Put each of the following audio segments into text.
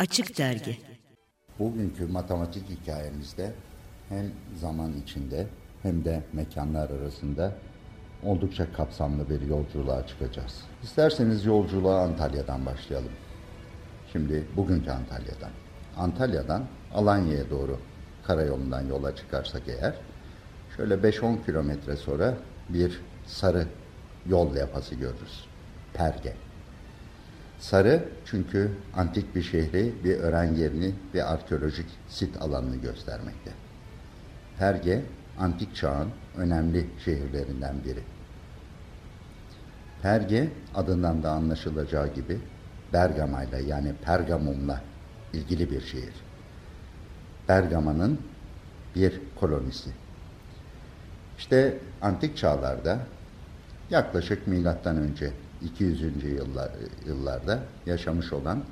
Açık Dergi Bugünkü matematik hikayemizde hem zaman içinde hem de mekanlar arasında oldukça kapsamlı bir yolculuğa çıkacağız. İsterseniz yolculuğa Antalya'dan başlayalım. Şimdi bugünkü Antalya'dan. Antalya'dan Alanya'ya doğru karayolundan yola çıkarsak eğer şöyle 5-10 kilometre sonra bir sarı yol yapası görürüz. Perge. Sarı çünkü antik bir şehri, bir öğren yerini ve arkeolojik sit alanını göstermekte. Perge, antik çağın önemli şehirlerinden biri. Perge, adından da anlaşılacağı gibi Bergama'yla yani Pergamum'la ilgili bir şehir. Bergama'nın bir kolonisi. İşte antik çağlarda yaklaşık milattan önce 200. Yıllar, yıllarda yaşamış olan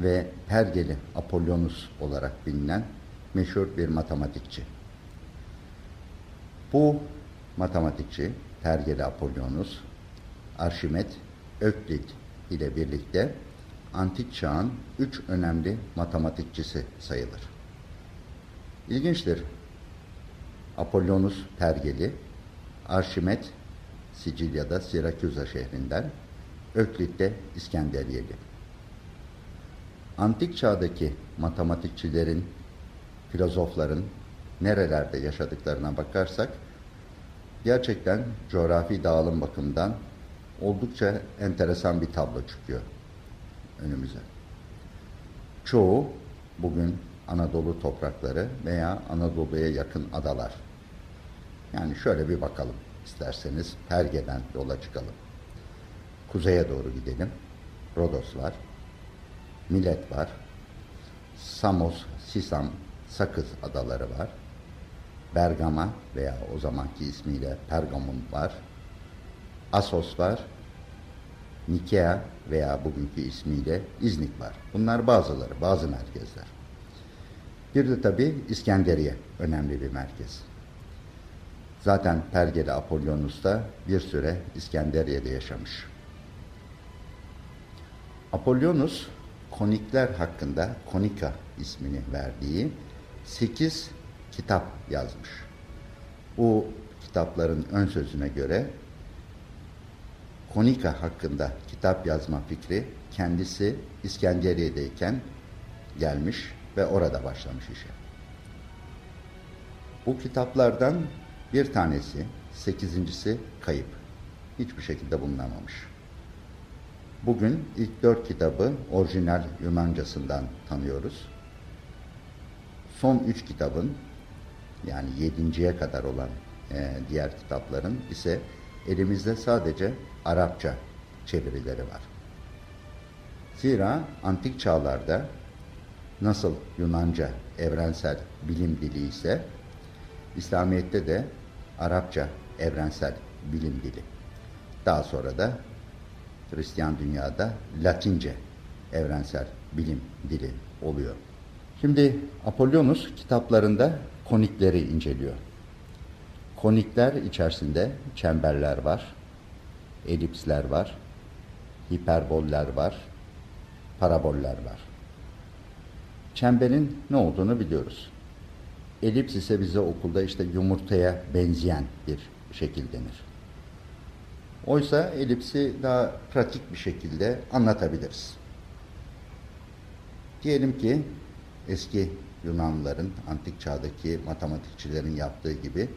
ve Pergeli Apollonus olarak bilinen meşhur bir matematikçi. Bu matematikçi Pergeli Apollonus, Arşimet, Öklit ile birlikte antik çağın üç önemli matematikçisi sayılır. İlginçtir. Apollonus Pergeli, Arşimet Sicilya'da Sirakuza şehrinden, Öklit'te İskenderiyeli. Antik çağdaki matematikçilerin, filozofların nerelerde yaşadıklarına bakarsak, gerçekten coğrafi dağılım bakımından oldukça enteresan bir tablo çıkıyor önümüze. Çoğu bugün Anadolu toprakları veya Anadolu'ya yakın adalar. Yani şöyle bir bakalım isterseniz Perge'den yola çıkalım. Kuzeye doğru gidelim. Rodos var. Milet var. Samos, Sisam, Sakız adaları var. Bergama veya o zamanki ismiyle Pergamon var. Asos var. Nikea veya bugünkü ismiyle İznik var. Bunlar bazıları, bazı merkezler. Bir de tabi İskenderiye önemli bir merkez. Zaten Pergeli Apollonus da bir süre İskenderiye'de yaşamış. Apollonus konikler hakkında Konika ismini verdiği 8 kitap yazmış. Bu kitapların ön sözüne göre Konika hakkında kitap yazma fikri kendisi İskenderiye'deyken gelmiş ve orada başlamış işe. Bu kitaplardan bir tanesi, sekizincisi kayıp. Hiçbir şekilde bulunamamış. Bugün ilk dört kitabı orijinal Yunancasından tanıyoruz. Son üç kitabın yani yedinciye kadar olan e, diğer kitapların ise elimizde sadece Arapça çevirileri var. Zira antik çağlarda nasıl Yunanca evrensel bilim dili ise İslamiyet'te de Arapça evrensel bilim dili. Daha sonra da Hristiyan dünyada Latince evrensel bilim dili oluyor. Şimdi Apollonus kitaplarında konikleri inceliyor. Konikler içerisinde çemberler var, elipsler var, hiperboller var, paraboller var. Çemberin ne olduğunu biliyoruz. Elips ise bize okulda işte yumurtaya benzeyen bir şekil denir. Oysa elipsi daha pratik bir şekilde anlatabiliriz. Diyelim ki eski Yunanlıların, antik çağdaki matematikçilerin yaptığı gibi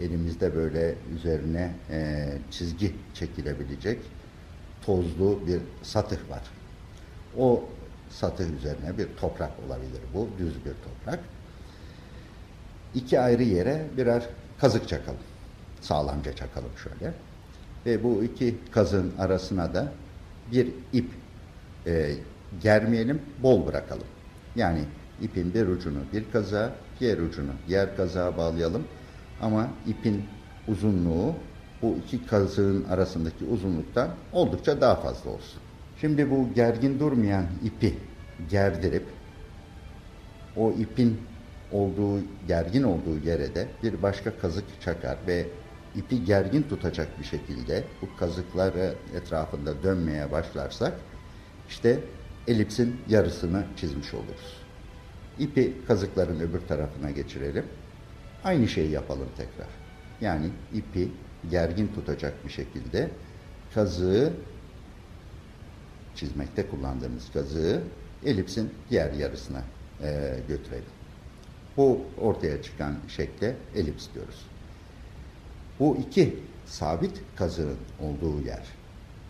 elimizde böyle üzerine e, çizgi çekilebilecek tozlu bir satıh var. O satıh üzerine bir toprak olabilir bu, düz bir toprak iki ayrı yere birer kazık çakalım. Sağlamca çakalım şöyle. Ve bu iki kazın arasına da bir ip e, germeyelim, bol bırakalım. Yani ipin bir ucunu bir kaza, diğer ucunu diğer kazağa bağlayalım. Ama ipin uzunluğu bu iki kazığın arasındaki uzunluktan oldukça daha fazla olsun. Şimdi bu gergin durmayan ipi gerdirip o ipin olduğu, gergin olduğu yere de bir başka kazık çakar ve ipi gergin tutacak bir şekilde bu kazıkları etrafında dönmeye başlarsak işte elipsin yarısını çizmiş oluruz. İpi kazıkların öbür tarafına geçirelim. Aynı şeyi yapalım tekrar. Yani ipi gergin tutacak bir şekilde kazığı çizmekte kullandığımız kazığı elipsin diğer yarısına e, götürelim. Bu ortaya çıkan şekle elips diyoruz. Bu iki sabit kazığın olduğu yer,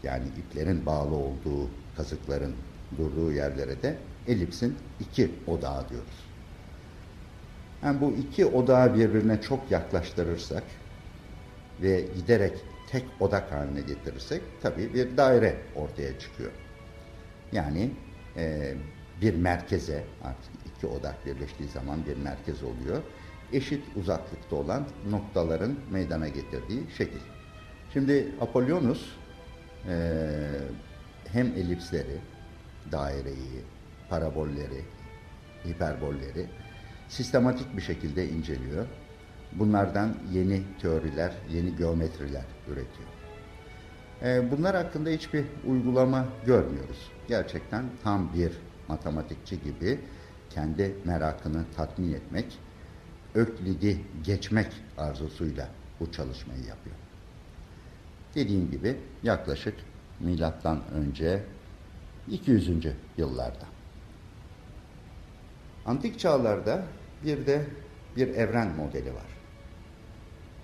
yani iplerin bağlı olduğu kazıkların durduğu yerlere de elipsin iki odağı diyoruz. Yani bu iki odağı birbirine çok yaklaştırırsak ve giderek tek odak haline getirirsek tabii bir daire ortaya çıkıyor. Yani e, bir merkeze artık iki odak birleştiği zaman bir merkez oluyor. Eşit uzaklıkta olan noktaların meydana getirdiği şekil. Şimdi Apollonus e, hem elipsleri, daireyi, parabolleri, hiperbolleri sistematik bir şekilde inceliyor. Bunlardan yeni teoriler, yeni geometriler üretiyor. E, bunlar hakkında hiçbir uygulama görmüyoruz. Gerçekten tam bir matematikçi gibi kendi merakını tatmin etmek, Öklid'i geçmek arzusuyla bu çalışmayı yapıyor. Dediğim gibi yaklaşık milattan önce 200. yıllarda. Antik çağlarda bir de bir evren modeli var.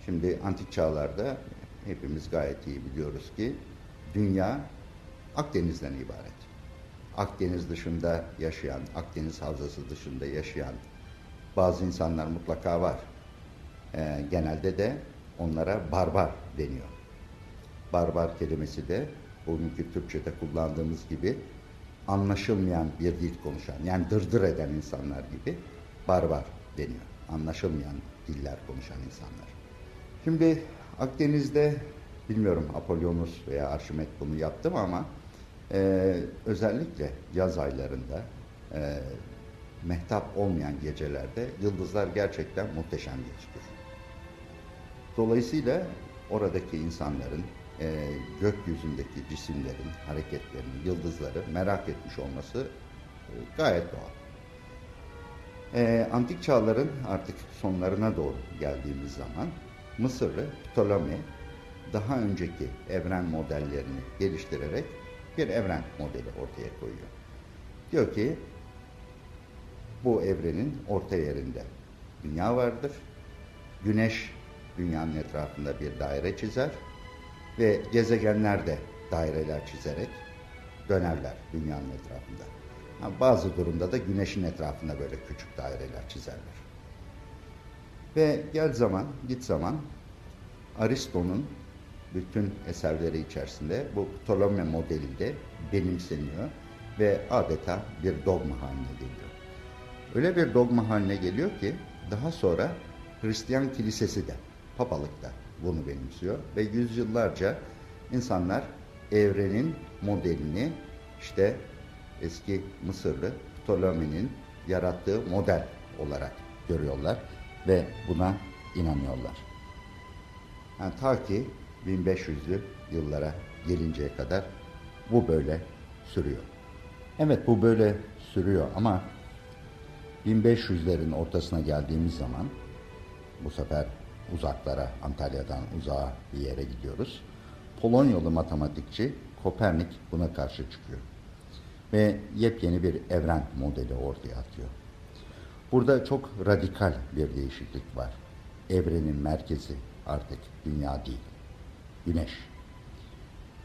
Şimdi antik çağlarda hepimiz gayet iyi biliyoruz ki dünya Akdeniz'den ibaret. Akdeniz dışında yaşayan, Akdeniz havzası dışında yaşayan bazı insanlar mutlaka var. Ee, genelde de onlara barbar deniyor. Barbar kelimesi de bugünkü Türkçe'de kullandığımız gibi anlaşılmayan bir dil konuşan, yani dırdır eden insanlar gibi barbar deniyor. Anlaşılmayan diller konuşan insanlar. Şimdi Akdeniz'de bilmiyorum Apollonus veya Arşimet bunu yaptı mı ama e, özellikle yaz aylarında e, mehtap olmayan gecelerde yıldızlar gerçekten muhteşem gözükür. Dolayısıyla oradaki insanların e, gökyüzündeki cisimlerin, hareketlerini, yıldızları merak etmiş olması e, gayet doğal. E, antik çağların artık sonlarına doğru geldiğimiz zaman Mısırlı Ptolemy daha önceki evren modellerini geliştirerek bir evren modeli ortaya koyuyor. Diyor ki bu evrenin orta yerinde dünya vardır. Güneş dünyanın etrafında bir daire çizer ve gezegenler de daireler çizerek dönerler dünyanın etrafında. Yani bazı durumda da güneşin etrafında böyle küçük daireler çizerler. Ve gel zaman, git zaman Aristo'nun bütün eserleri içerisinde bu Ptolemy modeli de benimseniyor ve adeta bir dogma haline geliyor. Öyle bir dogma haline geliyor ki daha sonra Hristiyan kilisesi de, papalık da bunu benimsiyor ve yüzyıllarca insanlar evrenin modelini işte eski Mısırlı Ptolemy'nin yarattığı model olarak görüyorlar ve buna inanıyorlar. Yani ta ki 1500'lü yıllara gelinceye kadar bu böyle sürüyor. Evet bu böyle sürüyor ama 1500'lerin ortasına geldiğimiz zaman bu sefer uzaklara, Antalya'dan uzağa bir yere gidiyoruz. Polonyalı matematikçi Kopernik buna karşı çıkıyor. Ve yepyeni bir evren modeli ortaya atıyor. Burada çok radikal bir değişiklik var. Evrenin merkezi artık dünya değil, güneş.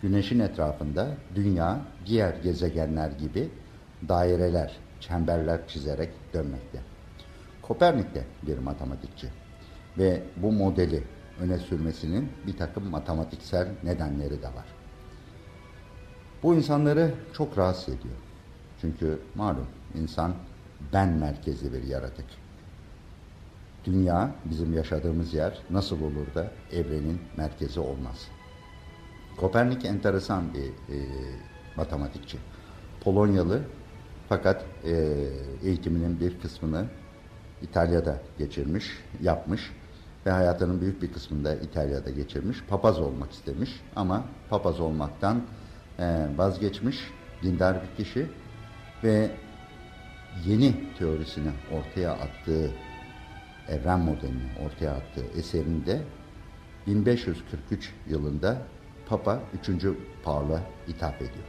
Güneşin etrafında dünya diğer gezegenler gibi daireler, çemberler çizerek dönmekte. Kopernik de bir matematikçi ve bu modeli öne sürmesinin bir takım matematiksel nedenleri de var. Bu insanları çok rahatsız ediyor. Çünkü malum insan ben merkezli bir yaratık. Dünya, bizim yaşadığımız yer nasıl olur da evrenin merkezi olmaz? Kopernik enteresan bir e, matematikçi. Polonyalı fakat e, eğitiminin bir kısmını İtalya'da geçirmiş, yapmış ve hayatının büyük bir kısmında İtalya'da geçirmiş. Papaz olmak istemiş ama papaz olmaktan e, vazgeçmiş dindar bir kişi ve yeni teorisini ortaya attığı evren modelini ortaya attığı eserinde 1543 yılında Papa 3. Paul'a hitap ediyor.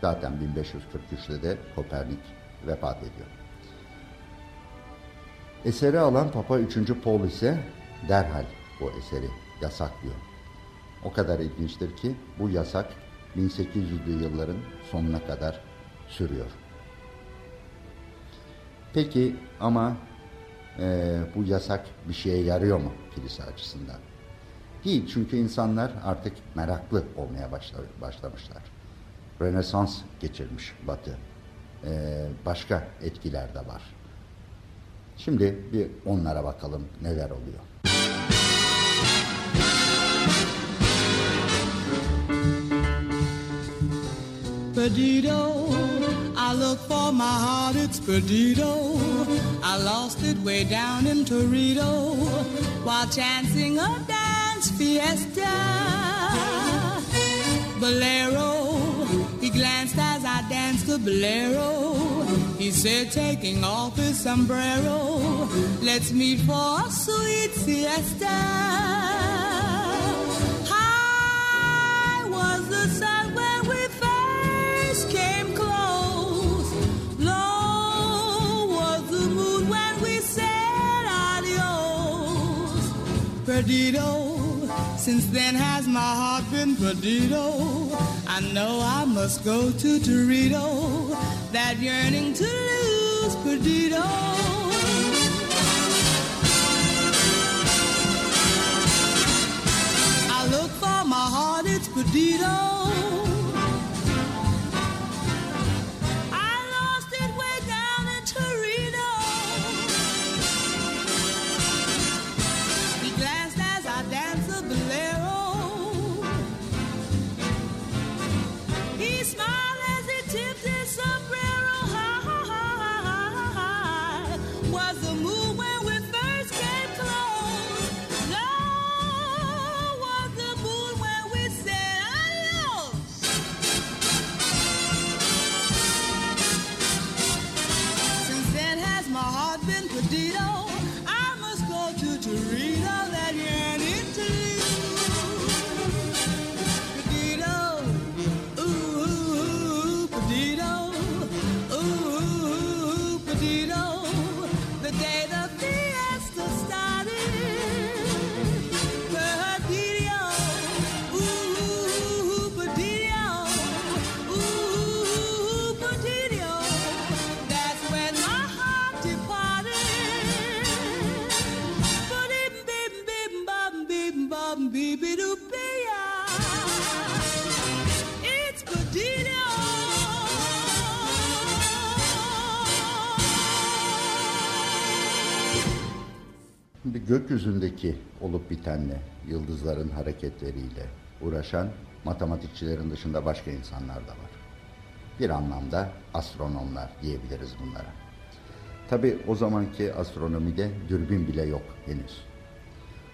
Zaten 1543'te de Kopernik vefat ediyor. Eseri alan Papa 3. Paul ise derhal bu eseri yasaklıyor. O kadar ilginçtir ki bu yasak 1800'lü yılların sonuna kadar sürüyor. Peki ama e, bu yasak bir şeye yarıyor mu kilise açısından? Değil çünkü insanlar artık meraklı olmaya başlamışlar. Rönesans geçirmiş Batı. E, başka etkiler de var. Şimdi bir onlara bakalım neler oluyor. Look for my heart, it's perdido. I lost it way down in Torito while chancing a dance fiesta. Bolero, he glanced as I danced the bolero. He said, taking off his sombrero, let's meet for a sweet siesta. High was the sun Perdido, since then has my heart been perdido. I know I must go to Torito, that yearning to lose Perdido. I look for my heart, it's Perdido. Gökyüzündeki olup bitenle, yıldızların hareketleriyle uğraşan matematikçilerin dışında başka insanlar da var. Bir anlamda astronomlar diyebiliriz bunlara. Tabi o zamanki astronomide dürbün bile yok henüz.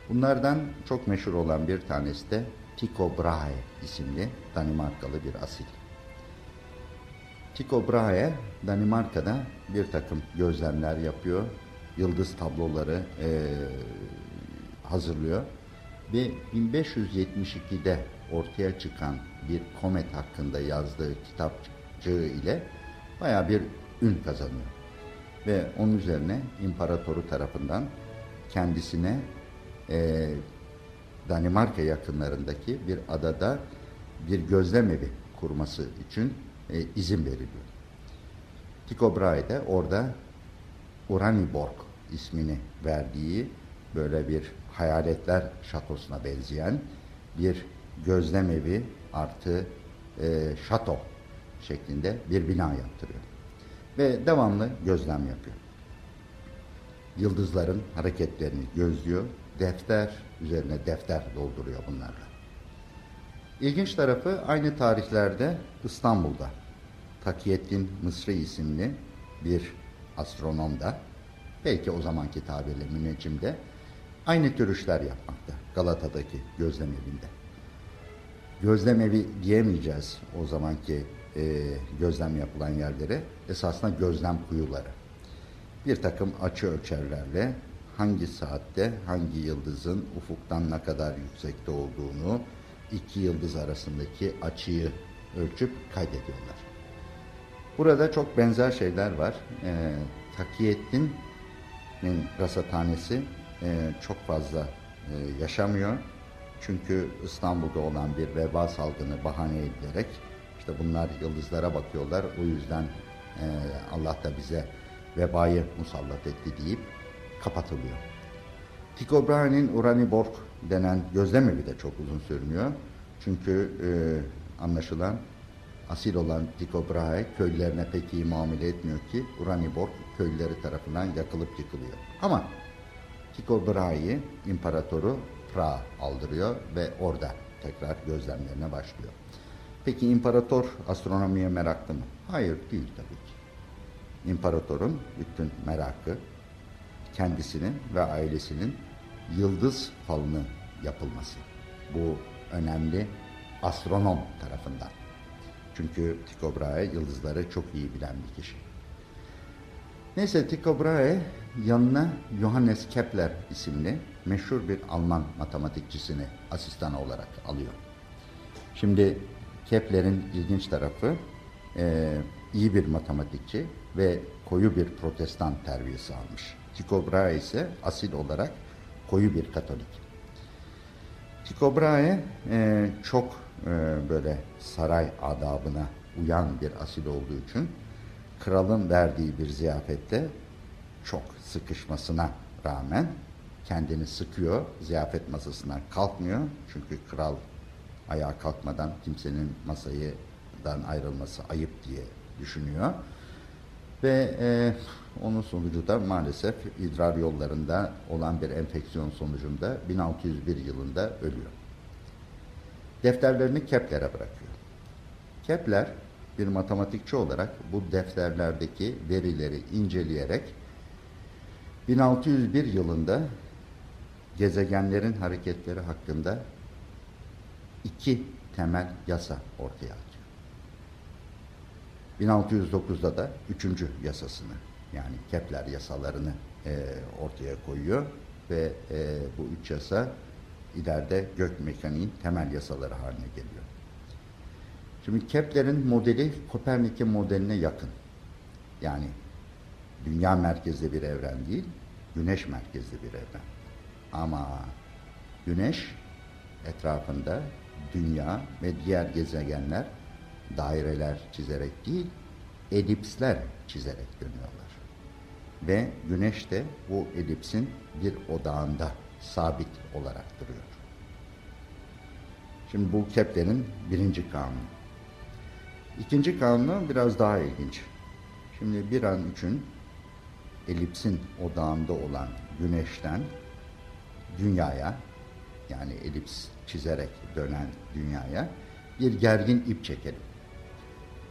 Bunlardan çok meşhur olan bir tanesi de Tycho Brahe isimli Danimarkalı bir asil. Tycho Brahe Danimarka'da bir takım gözlemler yapıyor yıldız tabloları e, hazırlıyor. Ve 1572'de ortaya çıkan bir komet hakkında yazdığı kitapçığı ile baya bir ün kazanıyor. Ve onun üzerine imparatoru tarafından kendisine e, Danimarka yakınlarındaki bir adada bir gözlem evi kurması için e, izin veriliyor. Tycho Brahe de orada Uraniborg ismini verdiği böyle bir hayaletler şatosuna benzeyen bir gözlem evi artı e, şato şeklinde bir bina yaptırıyor. Ve devamlı gözlem yapıyor. Yıldızların hareketlerini gözlüyor. Defter üzerine defter dolduruyor bunlarla. İlginç tarafı aynı tarihlerde İstanbul'da Takiyettin Mısri isimli bir astronom da belki o zamanki tabirle müneccim de aynı tür işler yapmakta Galata'daki gözlem evinde. gözlem evi diyemeyeceğiz o zamanki e, gözlem yapılan yerlere. Esasında gözlem kuyuları. Bir takım açı ölçerlerle hangi saatte hangi yıldızın ufuktan ne kadar yüksekte olduğunu iki yıldız arasındaki açıyı ölçüp kaydediyorlar. Burada çok benzer şeyler var. E, Takiyettin'in rasathanesi e, çok fazla e, yaşamıyor. Çünkü İstanbul'da olan bir veba salgını bahane edilerek işte bunlar yıldızlara bakıyorlar. O yüzden e, Allah da bize vebayı musallat etti deyip kapatılıyor. Tycho Brahe'nin Uraniborg denen gözlemevi de çok uzun sürmüyor. Çünkü e, anlaşılan asil olan Tycho Brahe köylülerine pek iyi muamele etmiyor ki Uraniborg köylüleri tarafından yakılıp yıkılıyor. Ama Tycho Brahe'yi imparatoru Prag aldırıyor ve orada tekrar gözlemlerine başlıyor. Peki imparator astronomiye meraklı mı? Hayır değil tabii ki. İmparatorun bütün merakı kendisinin ve ailesinin yıldız falını yapılması. Bu önemli astronom tarafından. Çünkü Tycho Brahe yıldızları çok iyi bilen bir kişi. Neyse Tycho Brahe yanına Johannes Kepler isimli meşhur bir Alman matematikçisini asistan olarak alıyor. Şimdi Kepler'in ilginç tarafı e, iyi bir matematikçi ve koyu bir protestan terbiyesi almış. Tycho Brahe ise asil olarak koyu bir katolik. Tycho Brahe e, çok e, böyle saray adabına uyan bir asil olduğu için kralın verdiği bir ziyafette çok sıkışmasına rağmen kendini sıkıyor, ziyafet masasından kalkmıyor. Çünkü kral ayağa kalkmadan kimsenin masayıdan ayrılması ayıp diye düşünüyor. Ve e, onun sonucu da maalesef idrar yollarında olan bir enfeksiyon sonucunda 1601 yılında ölüyor. Defterlerini Kepler'e bırakıyor. Kepler bir matematikçi olarak bu defterlerdeki verileri inceleyerek 1601 yılında gezegenlerin hareketleri hakkında iki temel yasa ortaya atıyor. 1609'da da üçüncü yasasını yani Kepler yasalarını e, ortaya koyuyor ve e, bu üç yasa ileride gök mekaniğin temel yasaları haline geliyor. Şimdi Kepler'in modeli Kopernik'in modeline yakın. Yani dünya merkezli bir evren değil, güneş merkezli bir evren. Ama güneş etrafında dünya ve diğer gezegenler daireler çizerek değil, elipsler çizerek dönüyorlar. Ve güneş de bu elipsin bir odağında sabit olarak duruyor. Şimdi bu Kepler'in birinci kanunu. İkinci kanunu biraz daha ilginç. Şimdi bir an için elipsin odağında olan güneşten dünyaya yani elips çizerek dönen dünyaya bir gergin ip çekelim.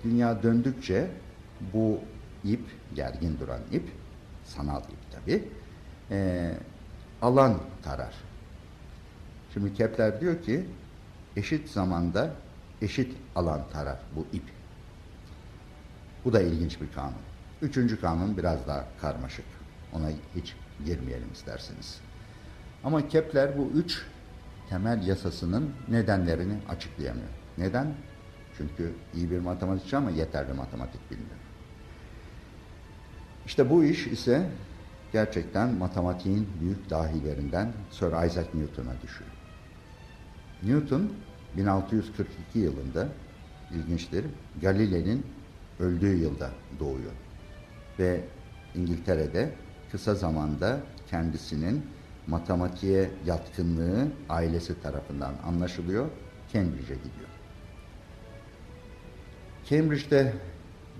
Dünya döndükçe bu ip, gergin duran ip, sanal ip tabi, e, alan tarar. Şimdi Kepler diyor ki eşit zamanda eşit alan tarar bu ip. Bu da ilginç bir kanun. Üçüncü kanun biraz daha karmaşık. Ona hiç girmeyelim isterseniz. Ama Kepler bu üç temel yasasının nedenlerini açıklayamıyor. Neden? Çünkü iyi bir matematikçi ama yeterli matematik bilmiyor. İşte bu iş ise gerçekten matematiğin büyük dahilerinden Sir Isaac Newton'a düşüyor. Newton 1642 yılında ilginçtir Galile'nin öldüğü yılda doğuyor. Ve İngiltere'de kısa zamanda kendisinin matematiğe yatkınlığı ailesi tarafından anlaşılıyor. Cambridge'e gidiyor. Cambridge'de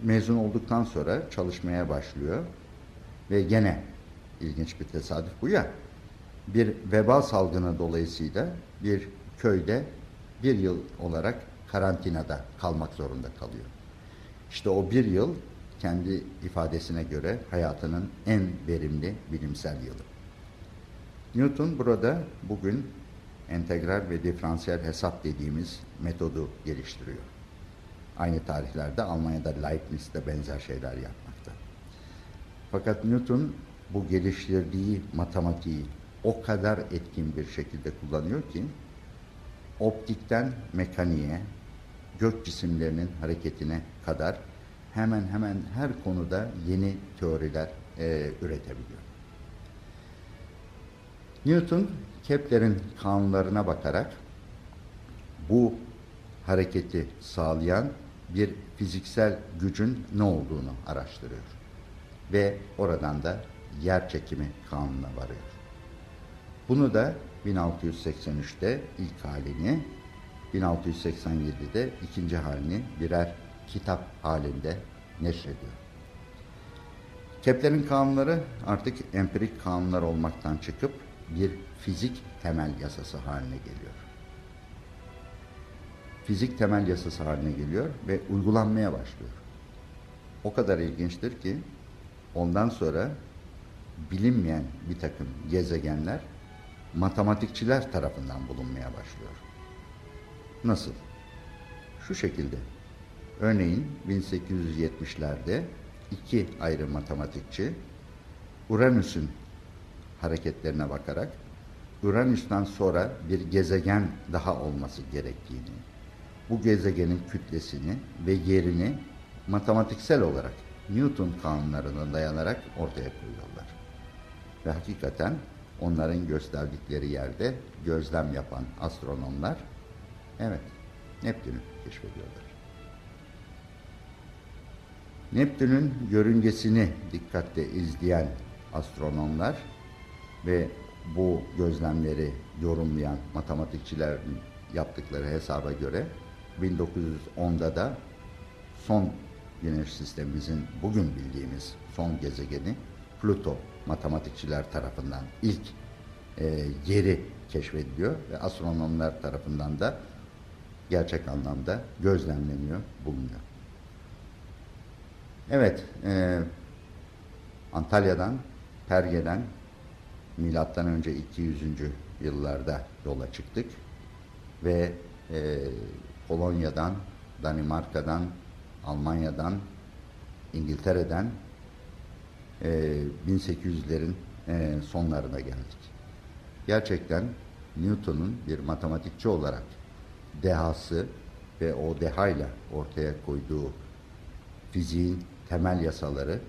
mezun olduktan sonra çalışmaya başlıyor ve gene ilginç bir tesadüf bu ya bir veba salgını dolayısıyla bir köyde bir yıl olarak karantinada kalmak zorunda kalıyor. İşte o bir yıl kendi ifadesine göre hayatının en verimli bilimsel yılı. Newton burada bugün entegral ve diferansiyel hesap dediğimiz metodu geliştiriyor. Aynı tarihlerde Almanya'da Leibniz de benzer şeyler yapmakta. Fakat Newton bu geliştirdiği matematiği o kadar etkin bir şekilde kullanıyor ki optikten mekaniğe, gök cisimlerinin hareketine kadar hemen hemen her konuda yeni teoriler e, üretebiliyor. Newton Kepler'in kanunlarına bakarak bu hareketi sağlayan bir fiziksel gücün ne olduğunu araştırıyor. Ve oradan da yer çekimi kanununa varıyor. Bunu da 1683'te ilk halini, 1687'de ikinci halini birer kitap halinde neşrediyor. Kepler'in kanunları artık empirik kanunlar olmaktan çıkıp bir fizik temel yasası haline geliyor. Fizik temel yasası haline geliyor ve uygulanmaya başlıyor. O kadar ilginçtir ki ondan sonra bilinmeyen bir takım gezegenler matematikçiler tarafından bulunmaya başlıyor. Nasıl? Şu şekilde. Örneğin 1870'lerde iki ayrı matematikçi Uranüs'ün hareketlerine bakarak Uranüs'ten sonra bir gezegen daha olması gerektiğini, bu gezegenin kütlesini ve yerini matematiksel olarak Newton kanunlarına dayanarak ortaya koyuyorlar. Ve hakikaten onların gösterdikleri yerde gözlem yapan astronomlar evet Neptün'ü keşfediyorlar. Neptün'ün yörüngesini dikkatle izleyen astronomlar ve bu gözlemleri yorumlayan matematikçilerin yaptıkları hesaba göre 1910'da da son güneş sistemimizin bugün bildiğimiz son gezegeni Pluto matematikçiler tarafından ilk e, yeri keşfediliyor ve astronomlar tarafından da gerçek anlamda gözlemleniyor, bulunuyor. Evet, e, Antalya'dan, Perge'den milattan önce 200. yıllarda yola çıktık ve e, Polonya'dan, Danimarka'dan, Almanya'dan, İngiltere'den e, 1800'lerin e, sonlarına geldik. Gerçekten Newton'un bir matematikçi olarak dehası ve o dehayla ortaya koyduğu fiziğin temel yasaları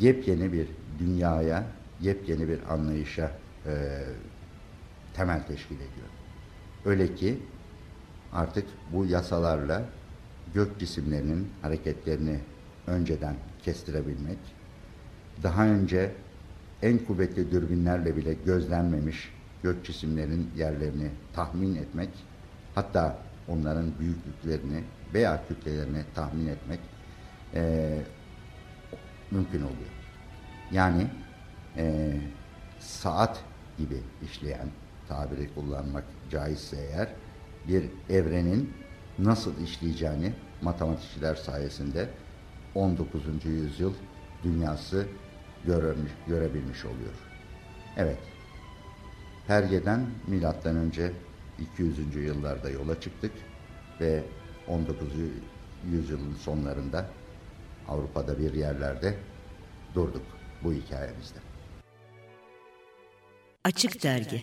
yepyeni bir dünyaya, yepyeni bir anlayışa e, temel teşkil ediyor. Öyle ki artık bu yasalarla gök cisimlerinin hareketlerini önceden kestirebilmek, daha önce en kuvvetli dürbünlerle bile gözlenmemiş gök cisimlerin yerlerini tahmin etmek, hatta onların büyüklüklerini veya kütlelerini tahmin etmek e, mümkün oluyor. Yani e, saat gibi işleyen tabiri kullanmak caizse eğer bir evrenin nasıl işleyeceğini matematikçiler sayesinde 19. yüzyıl dünyası görmüş, görebilmiş oluyor. Evet, Perge'den milattan önce 200. yıllarda yola çıktık ve 19. yüzyılın sonlarında Avrupa'da bir yerlerde durduk bu hikayemizde. Açık Dergi